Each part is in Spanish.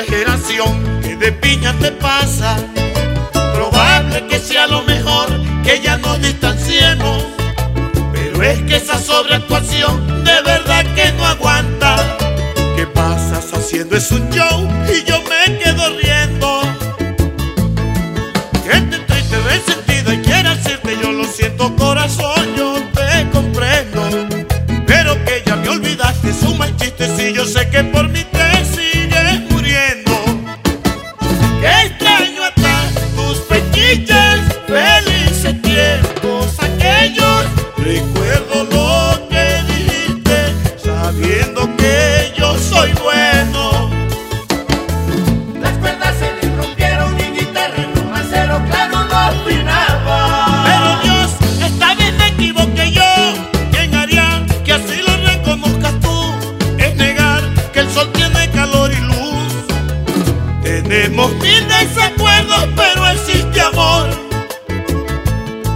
exageración que de piña te pasa. Probable que sea lo mejor que ya nos distanciemos. Pero es que esa sobreactuación de verdad que no aguanta. ¿Qué pasas haciendo? Es un Tenemos mil desacuerdos, pero existe amor.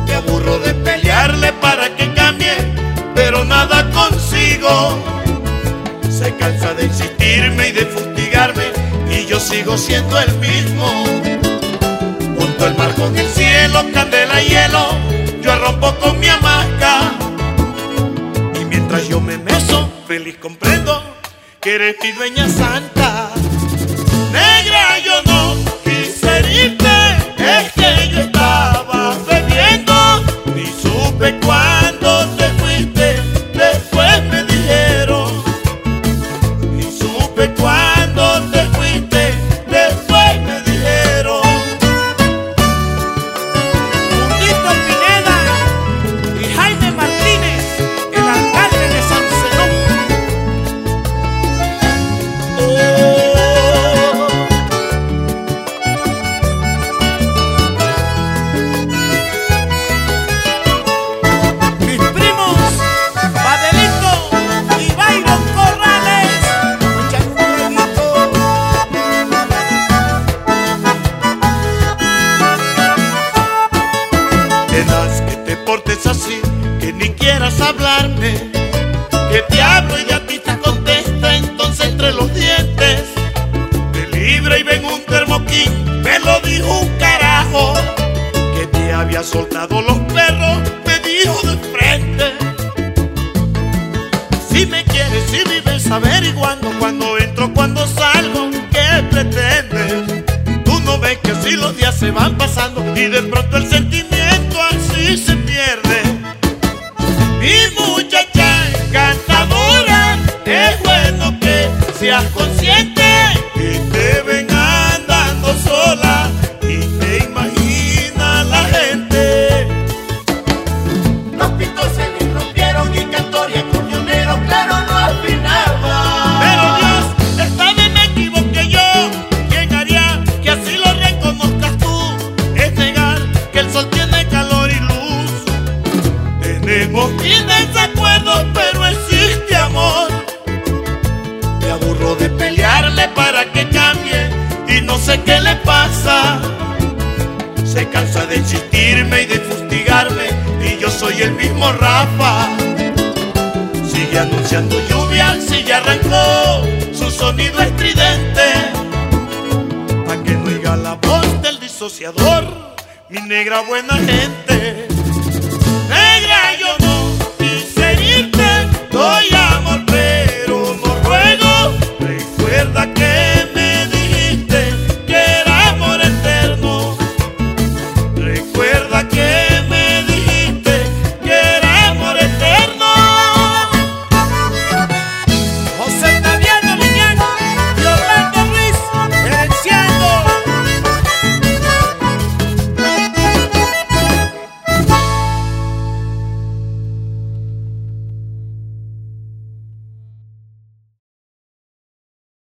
Me aburro de pelearle para que cambie, pero nada consigo. Se cansa de insistirme y de fustigarme, y yo sigo siendo el mismo. Al mar con el cielo, candela y hielo, yo rompo con mi hamaca. Y mientras yo me meso, feliz comprendo que eres mi dueña santa. Negra, yo no quise herirte, es que yo estaba bebiendo. Ni supe cuándo te fuiste, después me dijeron. Ni supe cuándo Que te portes así, que ni quieras hablarme, que te hablo y de a ti te contesta, entonces entre los dientes, te libra y ven un termoquín, me lo dijo un carajo, que te había soltado los perros, me dijo de frente. Si me quieres, si vives averiguando cuando entro, cuando salgo, ¿qué pretendes? Tú no ves que así los días se van pasando y de pronto el sentimiento seas consciente cansa de insistirme y de fustigarme y yo soy el mismo Rafa. Sigue anunciando lluvia si ya arrancó su sonido estridente. Pa' que no oiga la voz del disociador, mi negra buena gente.